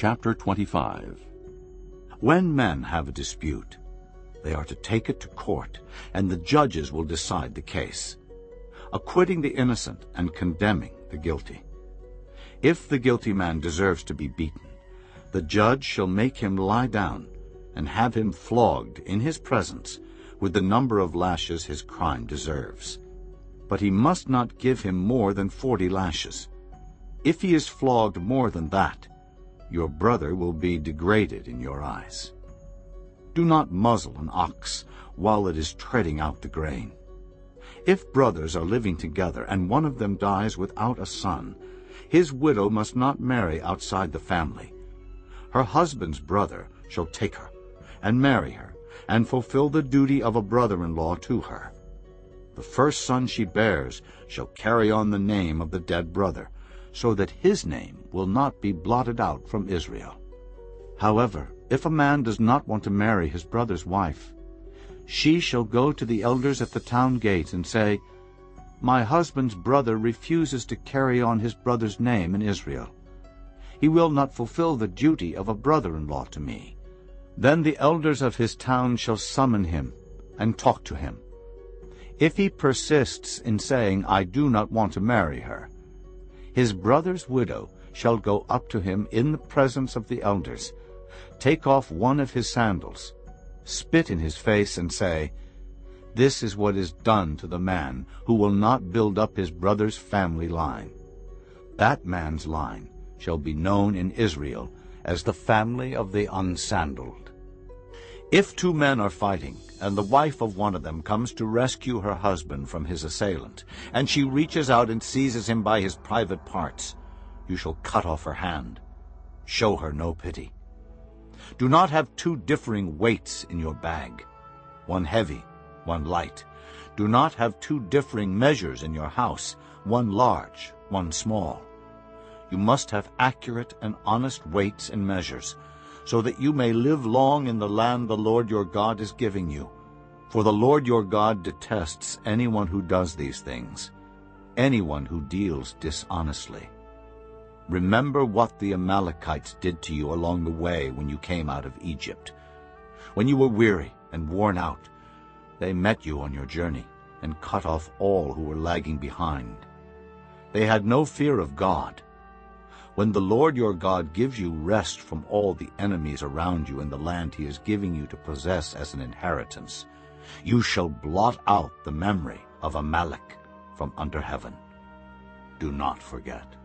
Chapter 25 When men have a dispute, they are to take it to court, and the judges will decide the case, acquitting the innocent and condemning the guilty. If the guilty man deserves to be beaten, the judge shall make him lie down and have him flogged in his presence with the number of lashes his crime deserves. But he must not give him more than forty lashes. If he is flogged more than that, your brother will be degraded in your eyes. Do not muzzle an ox while it is treading out the grain. If brothers are living together and one of them dies without a son, his widow must not marry outside the family. Her husband's brother shall take her and marry her and fulfill the duty of a brother-in-law to her. The first son she bears shall carry on the name of the dead brother, so that his name will not be blotted out from Israel. However, if a man does not want to marry his brother's wife, she shall go to the elders at the town gate and say, My husband's brother refuses to carry on his brother's name in Israel. He will not fulfill the duty of a brother-in-law to me. Then the elders of his town shall summon him and talk to him. If he persists in saying, I do not want to marry her, his brother's widow shall go up to him in the presence of the elders, take off one of his sandals, spit in his face, and say, This is what is done to the man who will not build up his brother's family line. That man's line shall be known in Israel as the family of the unsandaled. If two men are fighting, and the wife of one of them comes to rescue her husband from his assailant, and she reaches out and seizes him by his private parts, you shall cut off her hand. Show her no pity. Do not have two differing weights in your bag, one heavy, one light. Do not have two differing measures in your house, one large, one small. You must have accurate and honest weights and measures, so that you may live long in the land the Lord your God is giving you. For the Lord your God detests anyone who does these things, anyone who deals dishonestly. Remember what the Amalekites did to you along the way when you came out of Egypt. When you were weary and worn out, they met you on your journey and cut off all who were lagging behind. They had no fear of God. When the Lord your God gives you rest from all the enemies around you in the land he is giving you to possess as an inheritance, you shall blot out the memory of Amalek from under heaven. Do not forget.